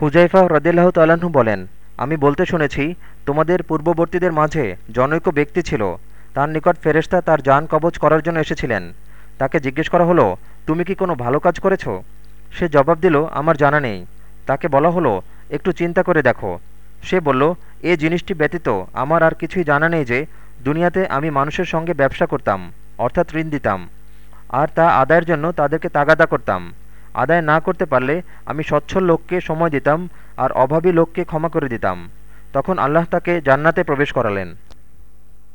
হুজাইফা রদিল্লাহ তাল্লাহ্ন বলেন, আমি বলতে শুনেছি, তোমাদের পূর্ববর্তীদের মাঝে জনৈক ব্যক্তি ছিল। তার নিকট ফেরেশতা তার যান কবচ করার জন্য এসেছিলেন। তাকে জিজ্ঞেস করা হলো, তুমি কি কোনো ভালো কাজ করেছ? সে জবাব দিল, আমার জানা নেই। তাকে বলা হলো, একটু চিন্তা করে দেখো। সে বলল, এ জিনিসটি ব্যতীত আমার আর কিছুই জানা নেই যে দুনিয়াতে আমি মানুষের সঙ্গে ব্যবসা করতাম, অর্থাৎ ঋণ দিতাম, আর তা আদায়ের জন্য তাদেরকে তাগাদা করতাম। আদায় না করতে পারলে আমি স্বচ্ছল লোককে সময় দিতাম আর অভাবী লোককে ক্ষমা করে দিতাম। তখন আল্লাহ তাকে জান্নাতে প্রবেশ করালেন।